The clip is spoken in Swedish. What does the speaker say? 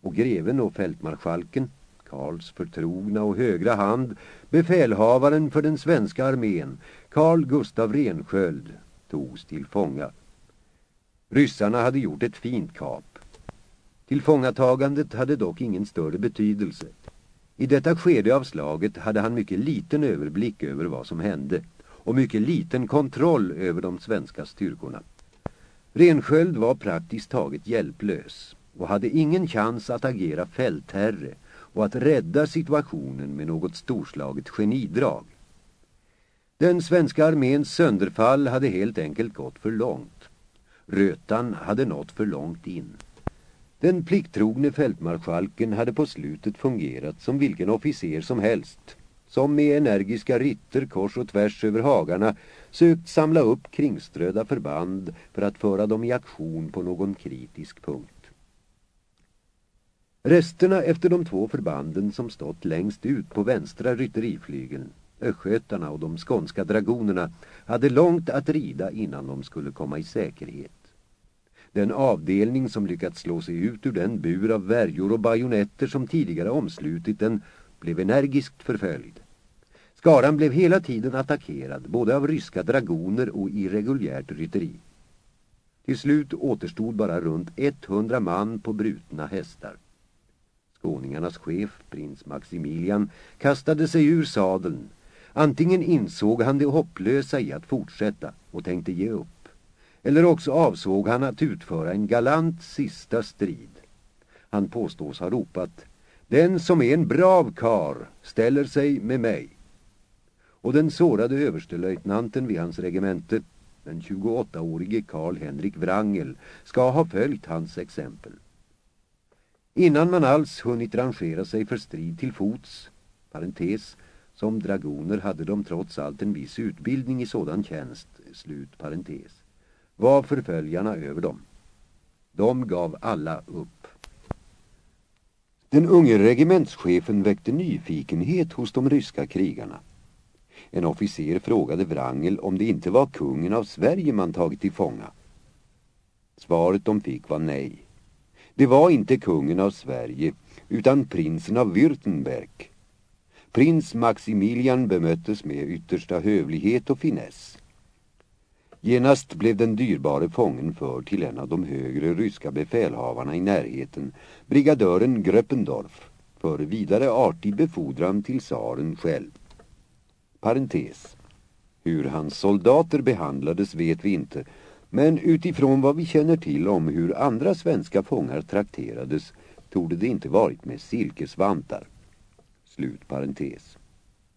och greven och fältmarskalken, Karls förtrogna och högra hand, befälhavaren för den svenska armén, Karl Gustav Rensköld, togs till fånga. Ryssarna hade gjort ett fint kap. Tillfångatagandet hade dock ingen större betydelse. I detta skede av slaget hade han mycket liten överblick över vad som hände och mycket liten kontroll över de svenska styrkorna. Rensköld var praktiskt taget hjälplös och hade ingen chans att agera fältherre och att rädda situationen med något storslaget genidrag. Den svenska arméns sönderfall hade helt enkelt gått för långt. Rötan hade nått för långt in. Den plikttrogne fältmarskalken hade på slutet fungerat som vilken officer som helst, som med energiska ritter kors och tvärs över hagarna sökt samla upp kringströda förband för att föra dem i aktion på någon kritisk punkt. Resterna efter de två förbanden som stått längst ut på vänstra rytteriflygeln, östgötarna och de skånska dragonerna, hade långt att rida innan de skulle komma i säkerhet. Den avdelning som lyckats slå sig ut ur den bur av värjor och bajonetter som tidigare omslutit den blev energiskt förföljd. Skaran blev hela tiden attackerad både av ryska dragoner och irreguljärt rytteri. Till slut återstod bara runt 100 man på brutna hästar. Skåningarnas chef, prins Maximilian, kastade sig ur sadeln. Antingen insåg han det hopplösa i att fortsätta och tänkte ge upp. Eller också avsåg han att utföra en galant sista strid. Han påstås ha ropat Den som är en brav kar ställer sig med mig. Och den sårade överstelöjtnanten vid hans regemente, den 28-årige Karl Henrik Wrangel, ska ha följt hans exempel. Innan man alls hunnit rangera sig för strid till fots, parentes, som dragoner hade de trots allt en viss utbildning i sådan tjänst, slut parentes, var förföljarna över dem. De gav alla upp. Den unge regimentschefen väckte nyfikenhet hos de ryska krigarna. En officer frågade Wrangel om det inte var kungen av Sverige man tagit till fånga. Svaret de fick var nej. Det var inte kungen av Sverige utan prinsen av Württemberg. Prins Maximilian bemöttes med yttersta hövlighet och finess. Genast blev den dyrbare fången för till en av de högre ryska befälhavarna i närheten, brigadören Gröppendorf, för vidare artig befordran till tsaren själv. Parentes. Hur hans soldater behandlades vet vi inte, men utifrån vad vi känner till om hur andra svenska fångar trakterades torde det inte varit med silkesvantar. Slut parentes.